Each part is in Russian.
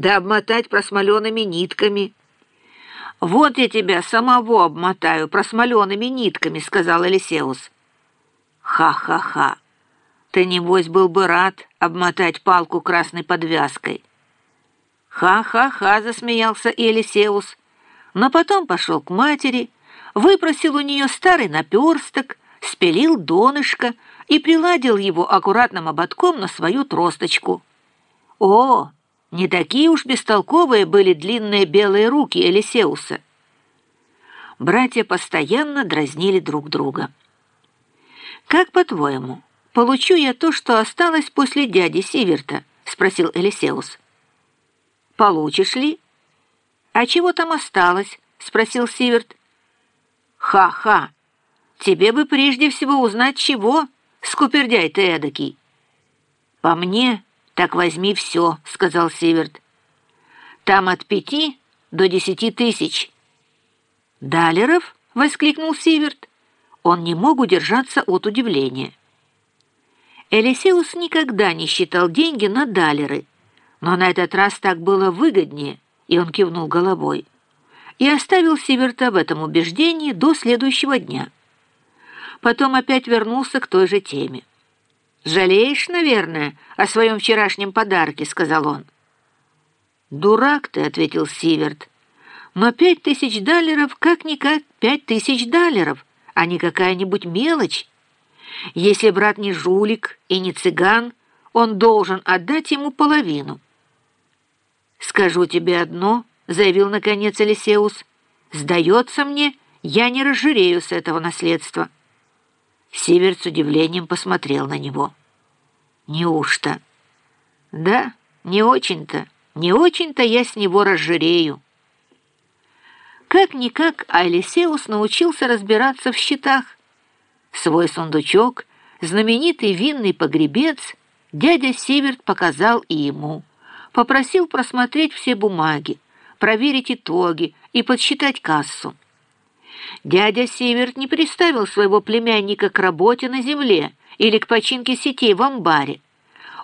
да обмотать просмоленными нитками». «Вот я тебя самого обмотаю просмоленными нитками», — сказал Элисеус. «Ха-ха-ха! Ты, небось, был бы рад обмотать палку красной подвязкой». «Ха-ха-ха!» — засмеялся Элисеус, но потом пошел к матери, выпросил у нее старый наперсток, спилил донышко и приладил его аккуратным ободком на свою тросточку. «О, не такие уж бестолковые были длинные белые руки Элисеуса. Братья постоянно дразнили друг друга. «Как, по-твоему, получу я то, что осталось после дяди Сиверта?» — спросил Элисеус. «Получишь ли?» «А чего там осталось?» — спросил Сиверт. «Ха-ха! Тебе бы прежде всего узнать, чего, скупердяй ты эдакий!» «По мне...» «Так возьми все», — сказал Северт. «Там от пяти до десяти тысяч». «Далеров?» — воскликнул Северт. Он не мог удержаться от удивления. Элисеус никогда не считал деньги на далеры, но на этот раз так было выгоднее, и он кивнул головой, и оставил Северта в этом убеждении до следующего дня. Потом опять вернулся к той же теме. «Жалеешь, наверное, о своем вчерашнем подарке», — сказал он. «Дурак ты», — ответил Сиверт. «Но пять тысяч даллеров как-никак пять тысяч даллеров, а не какая-нибудь мелочь. Если брат не жулик и не цыган, он должен отдать ему половину». «Скажу тебе одно», — заявил наконец Элисеус. «Сдается мне, я не разжирею с этого наследства». Сиверт с удивлением посмотрел на него. «Неужто?» «Да, не очень-то, не очень-то я с него разжирею». Как-никак Алисеус научился разбираться в счетах. Свой сундучок, знаменитый винный погребец, дядя Северт показал и ему. Попросил просмотреть все бумаги, проверить итоги и подсчитать кассу. Дядя Северт не приставил своего племянника к работе на земле или к починке сетей в амбаре.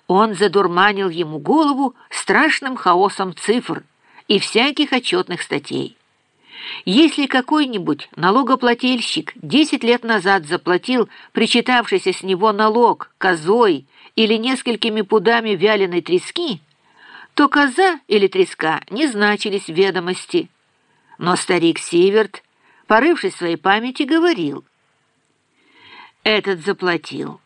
Он задурманил ему голову страшным хаосом цифр и всяких отчетных статей. Если какой-нибудь налогоплательщик 10 лет назад заплатил причитавшийся с него налог козой или несколькими пудами вяленой трески, то коза или треска не значились в ведомости. Но старик Северт порывшись в своей памяти, говорил. «Этот заплатил».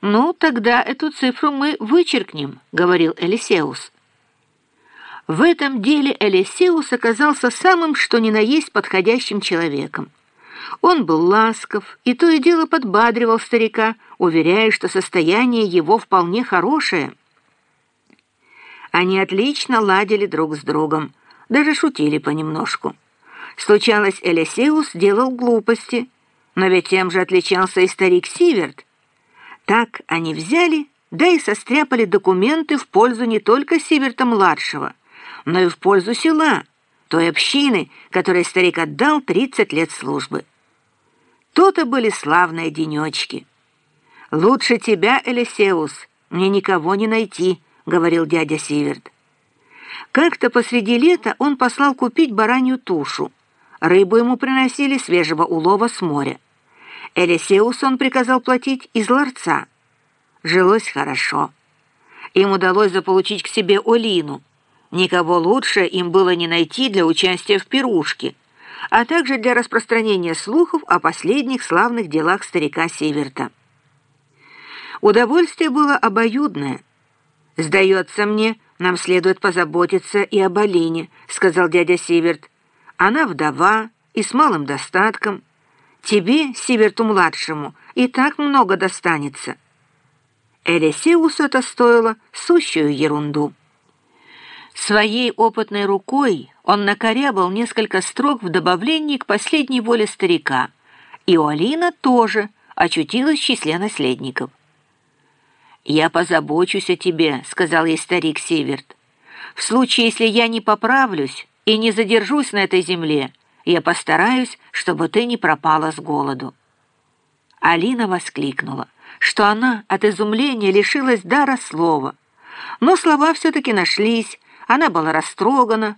«Ну, тогда эту цифру мы вычеркнем», — говорил Элисеус. В этом деле Элисеус оказался самым что ни на есть подходящим человеком. Он был ласков и то и дело подбадривал старика, уверяя, что состояние его вполне хорошее. Они отлично ладили друг с другом, даже шутили понемножку. Случалось, Элисеус делал глупости, но ведь тем же отличался и старик Сиверт. Так они взяли, да и состряпали документы в пользу не только Сиверта-младшего, но и в пользу села, той общины, которой старик отдал 30 лет службы. То-то были славные денечки. «Лучше тебя, Элисеус, мне никого не найти», — говорил дядя Сиверт. Как-то посреди лета он послал купить баранью тушу, Рыбу ему приносили свежего улова с моря. Элисеус он приказал платить из ларца. Жилось хорошо. Им удалось заполучить к себе Олину. Никого лучше им было не найти для участия в пирушке, а также для распространения слухов о последних славных делах старика Северта. Удовольствие было обоюдное. «Сдается мне, нам следует позаботиться и об Олине», — сказал дядя Северт. Она вдова и с малым достатком. Тебе, Сиверту-младшему, и так много достанется. Элисеусу это стоило сущую ерунду. Своей опытной рукой он накорябал несколько строк в добавлении к последней воле старика, и Олина тоже очутилась в числе наследников. «Я позабочусь о тебе», — сказал ей старик Северт. «В случае, если я не поправлюсь, и не задержусь на этой земле. Я постараюсь, чтобы ты не пропала с голоду». Алина воскликнула, что она от изумления лишилась дара слова. Но слова все-таки нашлись, Она была растрогана,